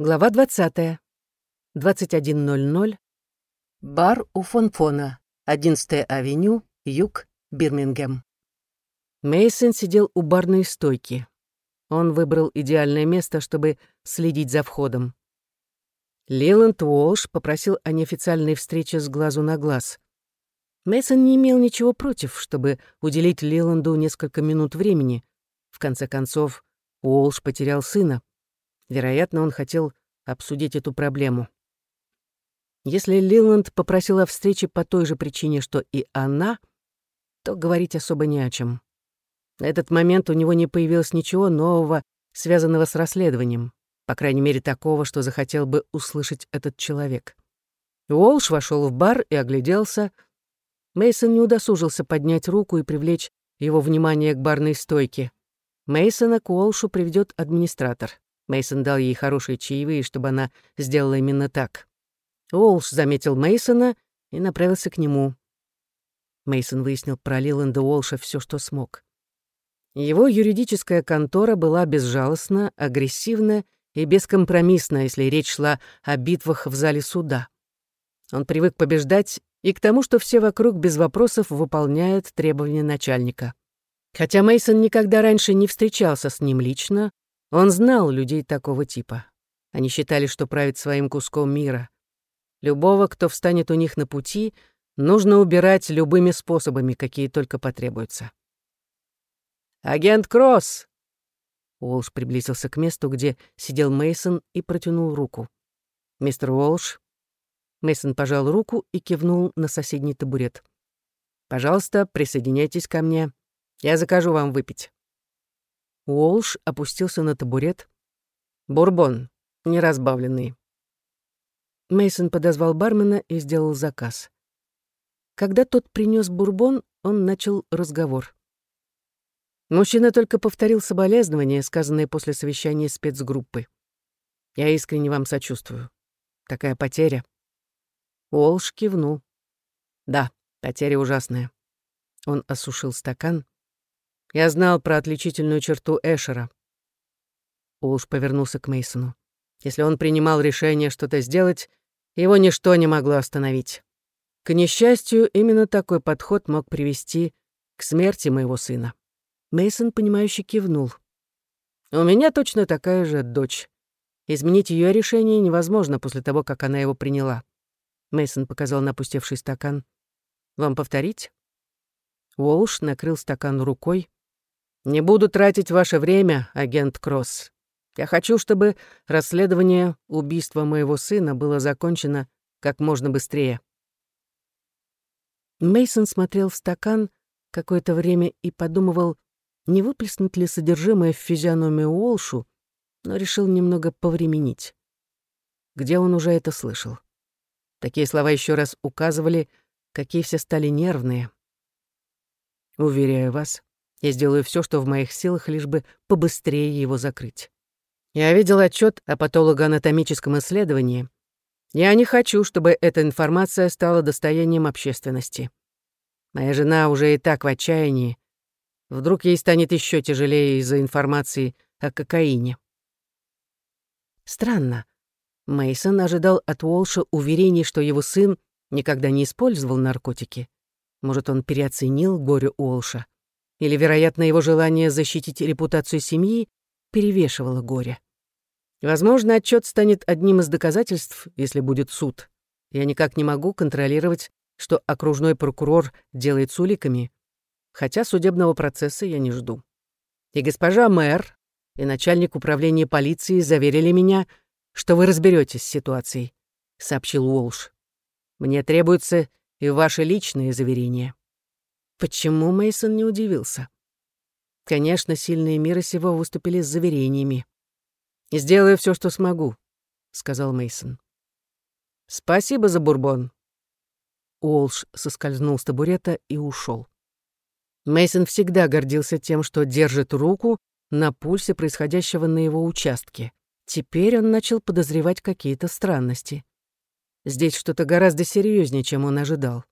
Глава 20. 21.00. Бар у Фонфона. 11 авеню, юг, Бирмингем. Мейсон сидел у барной стойки. Он выбрал идеальное место, чтобы следить за входом. Лиланд Уолш попросил о неофициальной встрече с глазу на глаз. Мейсон не имел ничего против, чтобы уделить Лиланду несколько минут времени. В конце концов, Уолш потерял сына. Вероятно, он хотел обсудить эту проблему. Если Лиланд попросила о встрече по той же причине, что и она, то говорить особо не о чем. На этот момент у него не появилось ничего нового, связанного с расследованием, по крайней мере такого, что захотел бы услышать этот человек. Уолш вошел в бар и огляделся. Мейсон не удосужился поднять руку и привлечь его внимание к барной стойке. Мейсона к Уолшу приведет администратор. Мейсон дал ей хорошие чаевые, чтобы она сделала именно так. Уолш заметил Мейсона и направился к нему. Мейсон выяснил про Лиланда Уолша все, что смог. Его юридическая контора была безжалостна, агрессивна и бескомпромиссна, если речь шла о битвах в зале суда. Он привык побеждать и к тому, что все вокруг без вопросов выполняют требования начальника. Хотя Мейсон никогда раньше не встречался с ним лично, он знал людей такого типа. Они считали, что правят своим куском мира. Любого, кто встанет у них на пути, нужно убирать любыми способами, какие только потребуются. «Агент Кросс!» Уолш приблизился к месту, где сидел Мейсон и протянул руку. «Мистер Уолш?» Мейсон пожал руку и кивнул на соседний табурет. «Пожалуйста, присоединяйтесь ко мне. Я закажу вам выпить». Уолш опустился на табурет. «Бурбон, неразбавленный». Мейсон подозвал бармена и сделал заказ. Когда тот принес бурбон, он начал разговор. Мужчина только повторил соболезнования, сказанные после совещания спецгруппы. «Я искренне вам сочувствую. Такая потеря». Уолш кивнул. «Да, потеря ужасная». Он осушил стакан, я знал про отличительную черту Эшера. Улш повернулся к Мейсону. Если он принимал решение что-то сделать, его ничто не могло остановить. К несчастью, именно такой подход мог привести к смерти моего сына. Мейсон, понимающе кивнул. У меня точно такая же дочь. Изменить ее решение невозможно после того, как она его приняла. Мейсон показал на опустевший стакан. Вам повторить? Уолш накрыл стакан рукой, не буду тратить ваше время, агент Кросс. Я хочу, чтобы расследование убийства моего сына было закончено как можно быстрее. Мейсон смотрел в стакан какое-то время и подумывал, не выплеснуть ли содержимое в физиономию Уолшу, но решил немного повременить. Где он уже это слышал? Такие слова еще раз указывали, какие все стали нервные. Уверяю вас, я сделаю все, что в моих силах, лишь бы побыстрее его закрыть. Я видел отчет о патологоанатомическом исследовании. Я не хочу, чтобы эта информация стала достоянием общественности. Моя жена уже и так в отчаянии. Вдруг ей станет еще тяжелее из-за информации о кокаине. Странно. Мейсон ожидал от Уолша уверений, что его сын никогда не использовал наркотики. Может, он переоценил горе Уолша. Или, вероятно, его желание защитить репутацию семьи перевешивало горе. Возможно, отчет станет одним из доказательств, если будет суд. Я никак не могу контролировать, что окружной прокурор делает с уликами, хотя судебного процесса я не жду. И госпожа мэр, и начальник управления полиции заверили меня, что вы разберетесь с ситуацией, сообщил Уолш. Мне требуется и ваши личные заверения. Почему Мейсон не удивился? Конечно, сильные мира сего выступили с заверениями. «Сделаю все, что смогу», — сказал Мейсон. «Спасибо за бурбон». Уолш соскользнул с табурета и ушел. Мейсон всегда гордился тем, что держит руку на пульсе происходящего на его участке. Теперь он начал подозревать какие-то странности. Здесь что-то гораздо серьезнее, чем он ожидал.